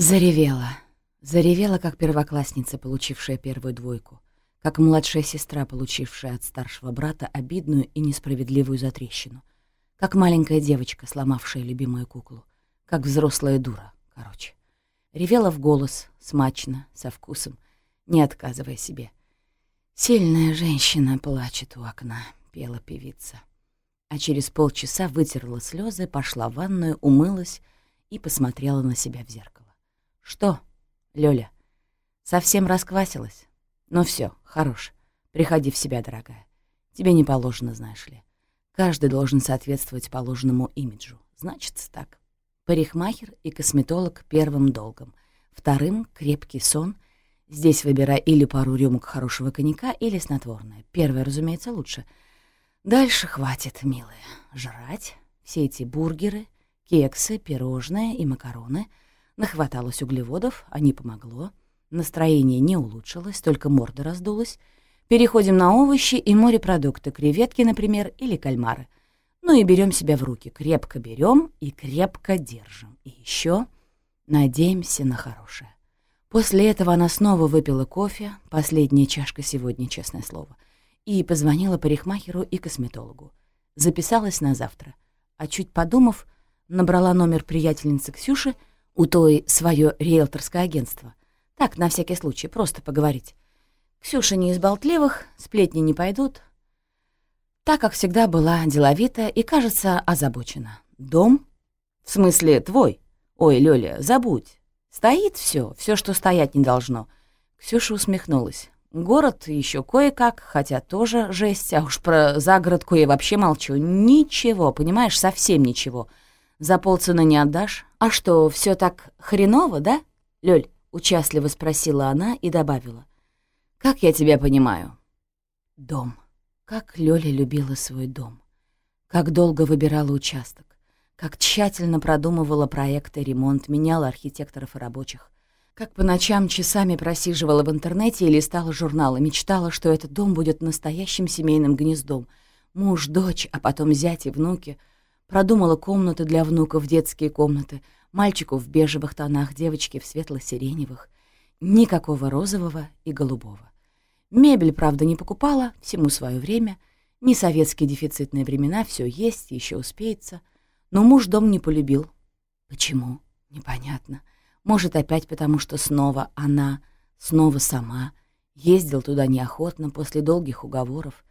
Заревела. Заревела, как первоклассница, получившая первую двойку, как младшая сестра, получившая от старшего брата обидную и несправедливую затрещину, как маленькая девочка, сломавшая любимую куклу, как взрослая дура, короче. Ревела в голос, смачно, со вкусом, не отказывая себе. «Сильная женщина плачет у окна», — пела певица. А через полчаса вытерла слезы, пошла в ванную, умылась и посмотрела на себя в зеркало. «Что, Лёля, совсем расквасилась? Ну все, хорош. Приходи в себя, дорогая. Тебе не положено, знаешь ли. Каждый должен соответствовать положенному имиджу. Значится так. Парикмахер и косметолог первым долгом. Вторым — крепкий сон. Здесь выбирай или пару рюмок хорошего коньяка, или снотворное. Первое, разумеется, лучше. Дальше хватит, милая. Жрать. Все эти бургеры, кексы, пирожные и макароны — Нахваталось углеводов, а не помогло. Настроение не улучшилось, только морда раздулась. Переходим на овощи и морепродукты, креветки, например, или кальмары. Ну и берем себя в руки, крепко берем и крепко держим. И еще надеемся на хорошее. После этого она снова выпила кофе, последняя чашка сегодня, честное слово, и позвонила парикмахеру и косметологу. Записалась на завтра. А чуть подумав, набрала номер приятельницы Ксюши — у той свое риэлторское агентство. Так, на всякий случай, просто поговорить. Ксюша не из болтливых, сплетни не пойдут. Так, как всегда, была деловита и, кажется, озабочена. Дом? В смысле, твой? Ой, Лёля, забудь. Стоит все, все, что стоять не должно. Ксюша усмехнулась. Город еще кое-как, хотя тоже жесть, а уж про загородку я вообще молчу. Ничего, понимаешь, совсем ничего. За полцены не отдашь, «А что, все так хреново, да?» Лёль участливо спросила она и добавила. «Как я тебя понимаю?» Дом. Как Лёля любила свой дом. Как долго выбирала участок. Как тщательно продумывала проекты, ремонт, меняла архитекторов и рабочих. Как по ночам часами просиживала в интернете и листала журналы, мечтала, что этот дом будет настоящим семейным гнездом. Муж, дочь, а потом зять и внуки — Продумала комнаты для внуков, детские комнаты, мальчику в бежевых тонах, девочки в светло-сиреневых. Никакого розового и голубого. Мебель, правда, не покупала, всему свое время. Не советские дефицитные времена, все есть, еще успеется. Но муж дом не полюбил. Почему? Непонятно. Может, опять потому, что снова она, снова сама. Ездил туда неохотно, после долгих уговоров.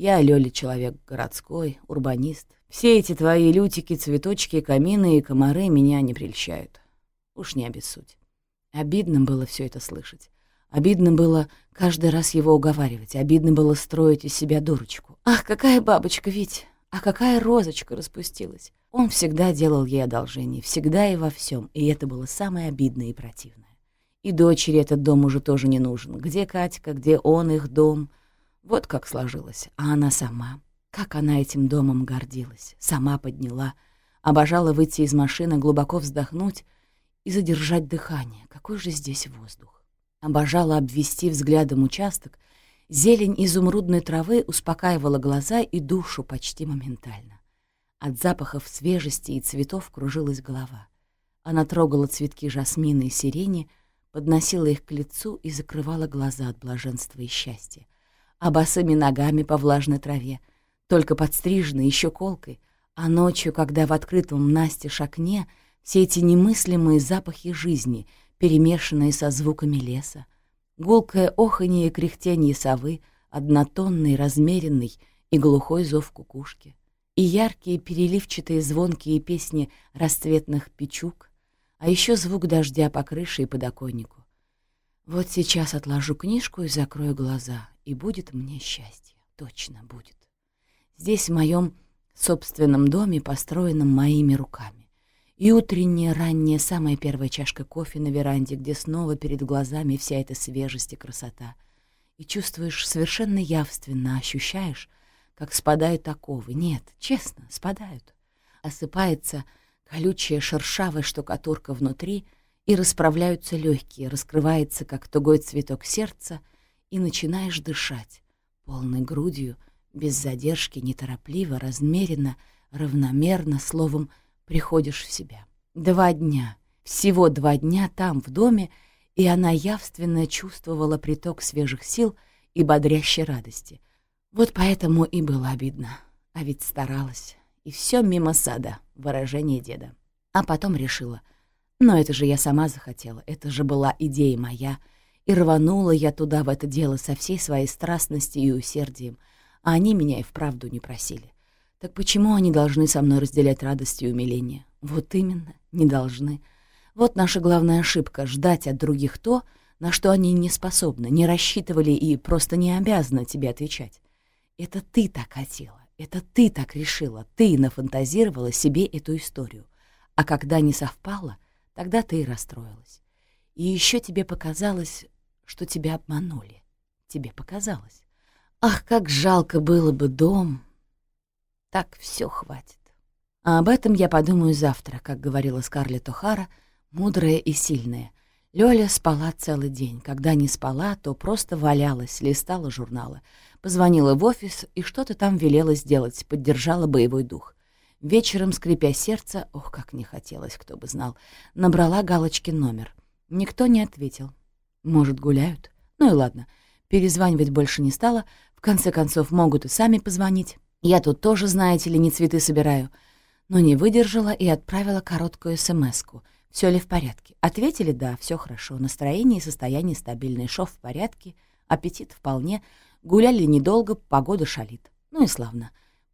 Я, Лёля, человек городской, урбанист, все эти твои лютики, цветочки, камины и комары меня не прельщают. Уж не обессудь. Обидно было все это слышать. Обидно было каждый раз его уговаривать. Обидно было строить из себя дурочку. Ах, какая бабочка ведь! А какая розочка распустилась! Он всегда делал ей одолжение, всегда и во всем, и это было самое обидное и противное. И дочери этот дом уже тоже не нужен. Где Катька, где он, их дом? Вот как сложилось. А она сама... Как она этим домом гордилась, сама подняла, обожала выйти из машины, глубоко вздохнуть и задержать дыхание. Какой же здесь воздух? Обожала обвести взглядом участок, зелень изумрудной травы успокаивала глаза и душу почти моментально. От запахов свежести и цветов кружилась голова. Она трогала цветки жасмина и сирени, подносила их к лицу и закрывала глаза от блаженства и счастья. А босыми ногами по влажной траве — только подстриженной еще колкой, а ночью, когда в открытом настежь окне все эти немыслимые запахи жизни, перемешанные со звуками леса, гулкое оханье и кряхтение совы, однотонный, размеренный и глухой зов кукушки, и яркие переливчатые звонкие песни расцветных печук, а еще звук дождя по крыше и подоконнику. Вот сейчас отложу книжку и закрою глаза, и будет мне счастье, точно будет здесь, в моем собственном доме, построенном моими руками. И утренняя, ранняя, самая первая чашка кофе на веранде, где снова перед глазами вся эта свежесть и красота. И чувствуешь совершенно явственно, ощущаешь, как спадают оковы. Нет, честно, спадают. Осыпается колючая шершавая штукатурка внутри, и расправляются легкие, раскрывается, как тугой цветок сердца, и начинаешь дышать полной грудью, без задержки, неторопливо, размеренно, равномерно, словом, приходишь в себя. Два дня, Всего два дня там, в доме, и она явственно чувствовала приток свежих сил и бодрящей радости. Вот поэтому и было обидно. А ведь старалась. И все мимо сада, выражение деда. А потом решила. Но это же я сама захотела, это же была идея моя. И рванула я туда, в это дело, со всей своей страстностью и усердием. А они меня и вправду не просили. Так почему они должны со мной разделять радость и умиление? Вот именно, не должны. Вот наша главная ошибка — ждать от других то, на что они не способны, не рассчитывали и просто не обязаны тебе отвечать. Это ты так хотела, это ты так решила, ты нафантазировала себе эту историю. А когда не совпало, тогда ты и расстроилась. И еще тебе показалось, что тебя обманули. Тебе показалось. Ах, как жалко было бы дом. Так все хватит. А об этом я подумаю завтра, как говорила Скарлетт О'Хара, мудрая и сильная. Лёля спала целый день. Когда не спала, то просто валялась, листала журналы. Позвонила в офис и что-то там велела сделать, поддержала боевой дух. Вечером, скрипя сердце, ох, как не хотелось, кто бы знал, набрала галочки номер. Никто не ответил. Может, гуляют? Ну и ладно. Перезванивать больше не стала. В конце концов, могут и сами позвонить. Я тут тоже, знаете ли, не цветы собираю. Но не выдержала и отправила короткую смс-ку. Все ли в порядке? Ответили, да, все хорошо. Настроение и состояние стабильное. Шов в порядке, аппетит вполне. Гуляли недолго, погода шалит. Ну и славно.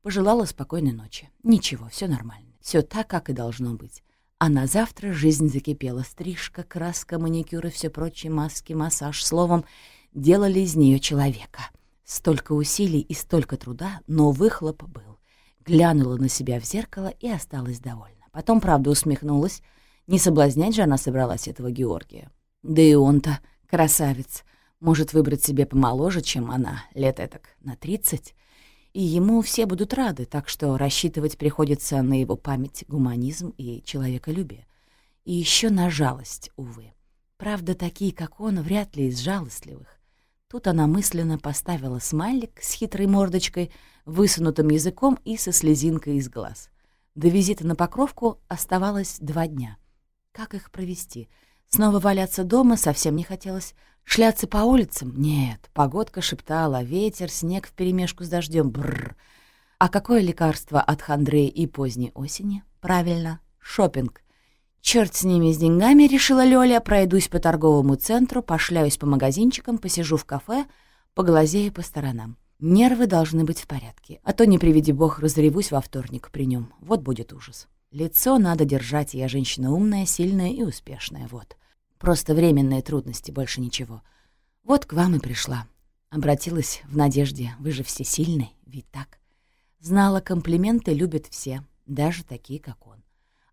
Пожелала спокойной ночи. Ничего, все нормально. Все так, как и должно быть. А на завтра жизнь закипела. Стрижка, краска, маникюр и все прочие маски, массаж. Словом, делали из нее человека. Столько усилий и столько труда, но выхлоп был. Глянула на себя в зеркало и осталась довольна. Потом, правда, усмехнулась. Не соблазнять же она собралась этого Георгия. Да и он-то красавец. Может выбрать себе помоложе, чем она, лет этак на тридцать и ему все будут рады, так что рассчитывать приходится на его память, гуманизм и человеколюбие. И еще на жалость, увы. Правда, такие, как он, вряд ли из жалостливых. Тут она мысленно поставила смайлик с хитрой мордочкой, высунутым языком и со слезинкой из глаз. До визита на Покровку оставалось два дня. Как их провести? Снова валяться дома совсем не хотелось. Шляться по улицам? Нет, погодка шептала, ветер, снег вперемешку с дождем. Бррр. А какое лекарство от хандры и поздней осени? Правильно, шопинг. Черт с ними, с деньгами, решила Лёля, пройдусь по торговому центру, пошляюсь по магазинчикам, посижу в кафе, поглазею по сторонам. Нервы должны быть в порядке, а то, не приведи бог, разревусь во вторник при нем. Вот будет ужас. Лицо надо держать, я женщина умная, сильная и успешная, вот. Просто временные трудности, больше ничего. Вот к вам и пришла. Обратилась в надежде, вы же все сильны, ведь так? Знала, комплименты любят все, даже такие, как он.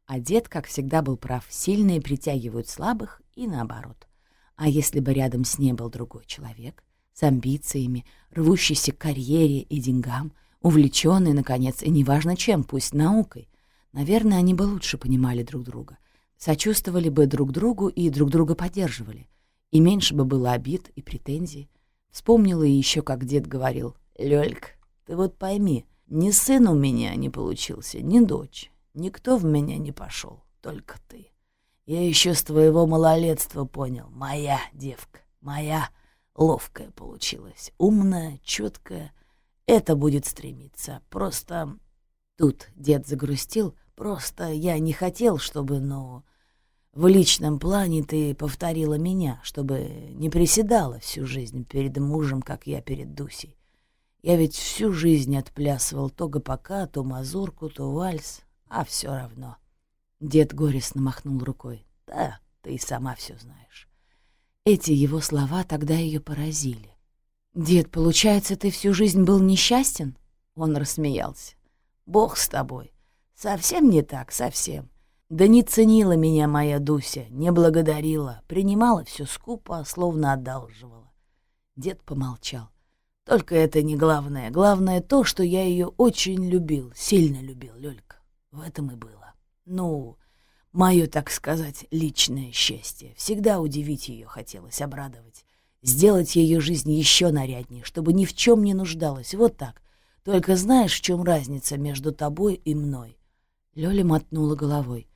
А дед, как всегда, был прав, сильные притягивают слабых и наоборот. А если бы рядом с ней был другой человек, с амбициями, рвущийся к карьере и деньгам, увлеченный, наконец, и неважно чем, пусть наукой, наверное, они бы лучше понимали друг друга — сочувствовали бы друг другу и друг друга поддерживали, и меньше бы было обид и претензий. Вспомнила еще, как дед говорил, «Лёлька, ты вот пойми, ни сын у меня не получился, ни дочь, никто в меня не пошел, только ты. Я еще с твоего малолетства понял, моя девка, моя ловкая получилась, умная, четкая. Это будет стремиться. Просто тут дед загрустил, просто я не хотел, чтобы, ну, в личном плане ты повторила меня, чтобы не приседала всю жизнь перед мужем, как я перед Дусей. Я ведь всю жизнь отплясывал то гопака, то мазурку, то вальс, а все равно. Дед горестно махнул рукой. Да, ты и сама все знаешь. Эти его слова тогда ее поразили. «Дед, получается, ты всю жизнь был несчастен?» Он рассмеялся. «Бог с тобой. Совсем не так, совсем. Да не ценила меня моя Дуся, не благодарила, принимала все скупо, словно одалживала. Дед помолчал. Только это не главное. Главное то, что я ее очень любил, сильно любил, Лёлька. В этом и было. Ну, мое, так сказать, личное счастье. Всегда удивить ее хотелось, обрадовать. Сделать ее жизнь еще наряднее, чтобы ни в чем не нуждалась. Вот так. Только знаешь, в чем разница между тобой и мной? Лёля мотнула головой.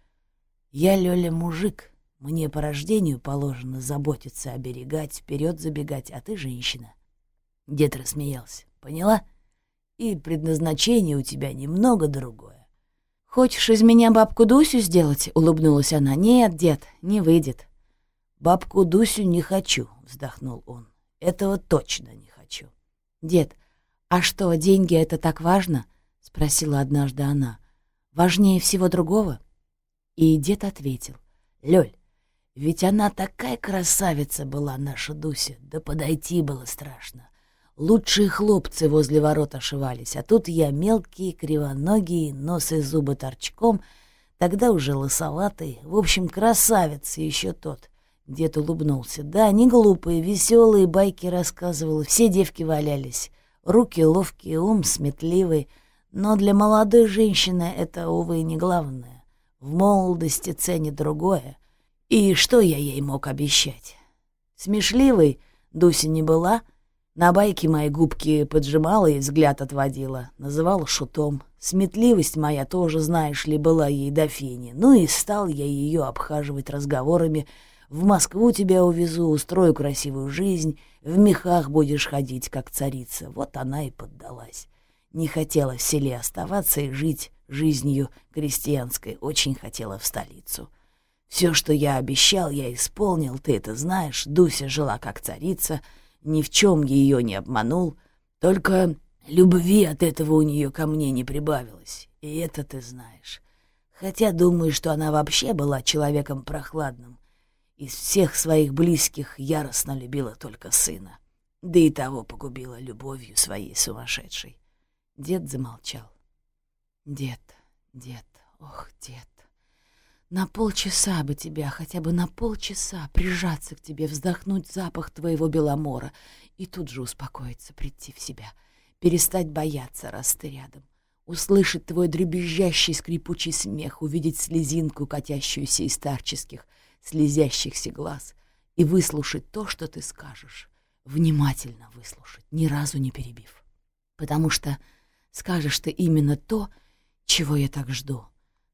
Я, Лёля, мужик. Мне по рождению положено заботиться, оберегать, вперед забегать, а ты женщина. Дед рассмеялся. Поняла? И предназначение у тебя немного другое. «Хочешь из меня бабку Дусю сделать?» — улыбнулась она. «Нет, дед, не выйдет». «Бабку Дусю не хочу», — вздохнул он. «Этого точно не хочу». «Дед, а что, деньги — это так важно?» — спросила однажды она. «Важнее всего другого?» И дед ответил. «Лёль, ведь она такая красавица была, наша Дуся, да подойти было страшно. Лучшие хлопцы возле ворот ошивались, а тут я мелкий, кривоногий, нос и зубы торчком, тогда уже лысоватый, в общем, красавец еще тот». Дед улыбнулся. Да, не глупые, веселые байки рассказывал, все девки валялись. Руки ловкие, ум сметливый. Но для молодой женщины это, увы, не главное. В молодости ценит другое. И что я ей мог обещать? Смешливой Дуся не была. На байке мои губки поджимала и взгляд отводила. Называла шутом. Сметливость моя тоже, знаешь ли, была ей до фени. Ну и стал я ее обхаживать разговорами, в Москву тебя увезу, устрою красивую жизнь, в мехах будешь ходить, как царица. Вот она и поддалась. Не хотела в селе оставаться и жить жизнью крестьянской, очень хотела в столицу. Все, что я обещал, я исполнил, ты это знаешь. Дуся жила как царица, ни в чем ее не обманул, только любви от этого у нее ко мне не прибавилось, и это ты знаешь. Хотя думаю, что она вообще была человеком прохладным, из всех своих близких яростно любила только сына. Да и того погубила любовью своей сумасшедшей. Дед замолчал. «Дед, дед, ох, дед, на полчаса бы тебя, хотя бы на полчаса, прижаться к тебе, вздохнуть запах твоего беломора и тут же успокоиться, прийти в себя, перестать бояться, раз ты рядом, услышать твой дребезжащий скрипучий смех, увидеть слезинку, катящуюся из старческих, слезящихся глаз и выслушать то, что ты скажешь. Внимательно выслушать, ни разу не перебив. Потому что скажешь ты именно то, чего я так жду,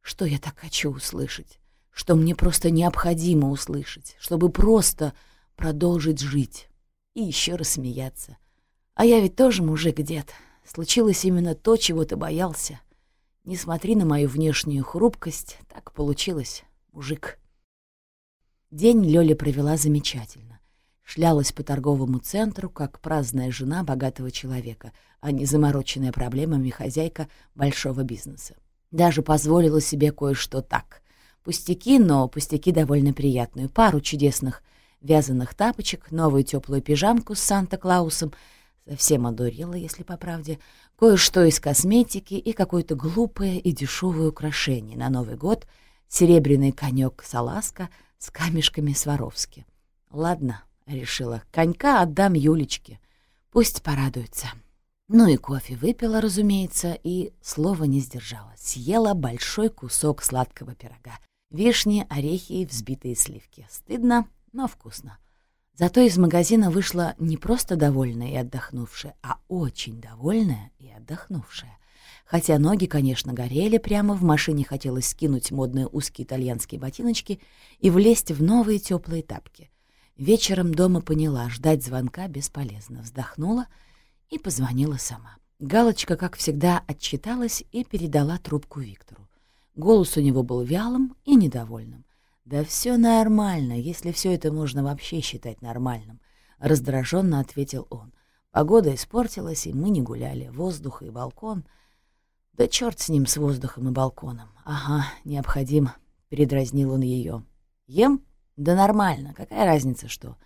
что я так хочу услышать, что мне просто необходимо услышать, чтобы просто продолжить жить и еще рассмеяться. А я ведь тоже мужик, дед. Случилось именно то, чего ты боялся. Не смотри на мою внешнюю хрупкость, так получилось, мужик. День Лёля провела замечательно. Шлялась по торговому центру, как праздная жена богатого человека, а не замороченная проблемами хозяйка большого бизнеса. Даже позволила себе кое-что так. Пустяки, но пустяки довольно приятную. Пару чудесных вязаных тапочек, новую теплую пижамку с Санта-Клаусом, совсем одурела, если по правде, кое-что из косметики и какое-то глупое и дешевое украшение на Новый год, серебряный конек саласка — с камешками Сваровски. «Ладно», — решила, — «конька отдам Юлечке. Пусть порадуется». Ну и кофе выпила, разумеется, и слова не сдержала. Съела большой кусок сладкого пирога. Вишни, орехи и взбитые сливки. Стыдно, но вкусно. Зато из магазина вышла не просто довольная и отдохнувшая, а очень довольная и отдохнувшая. Хотя ноги, конечно, горели прямо, в машине хотелось скинуть модные узкие итальянские ботиночки и влезть в новые теплые тапки. Вечером дома поняла, ждать звонка бесполезно. Вздохнула и позвонила сама. Галочка, как всегда, отчиталась и передала трубку Виктору. Голос у него был вялым и недовольным. «Да все нормально, если все это можно вообще считать нормальным», — раздраженно ответил он. Погода испортилась, и мы не гуляли. Воздух и балкон — да черт с ним, с воздухом и балконом. Ага, необходим, передразнил он ее. Ем? Да нормально, какая разница что?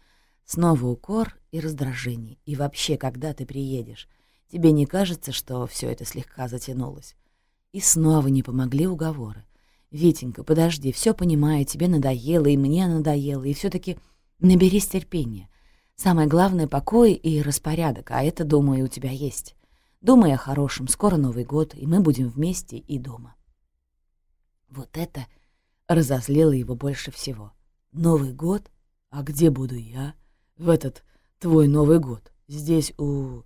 Снова укор и раздражение. И вообще, когда ты приедешь? Тебе не кажется, что все это слегка затянулось? И снова не помогли уговоры. «Витенька, подожди, все понимаю, тебе надоело, и мне надоело, и все таки наберись терпения. Самое главное — покой и распорядок, а это, думаю, у тебя есть. Думай о хорошем, скоро Новый год, и мы будем вместе и дома. Вот это разозлило его больше всего. Новый год? А где буду я? В этот твой Новый год. Здесь у...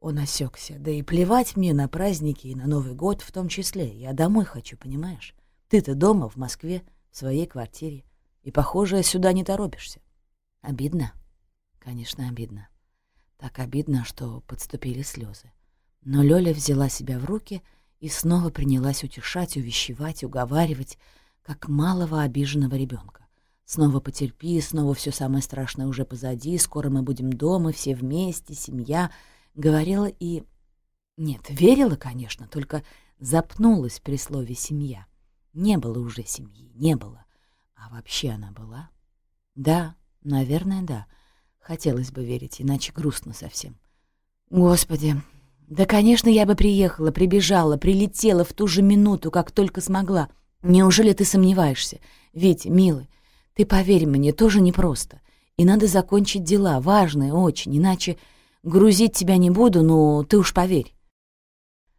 Он осекся. Да и плевать мне на праздники и на Новый год в том числе. Я домой хочу, понимаешь? Ты-то дома, в Москве. в своей квартире. И, похоже, сюда не торопишься. Обидно? Конечно, обидно. Так обидно, что подступили слезы. Но Лёля взяла себя в руки и снова принялась утешать, увещевать, уговаривать, как малого обиженного ребенка. Снова потерпи, снова все самое страшное уже позади, скоро мы будем дома, все вместе, семья. Говорила и... Нет, верила, конечно, только запнулась при слове «семья». Не было уже семьи, не было. А вообще она была? Да, наверное, да. Хотелось бы верить, иначе грустно совсем. Господи, да, конечно, я бы приехала, прибежала, прилетела в ту же минуту, как только смогла. Неужели ты сомневаешься? Ведь, милый, ты поверь мне, тоже непросто. И надо закончить дела, важные очень, иначе грузить тебя не буду, но ты уж поверь.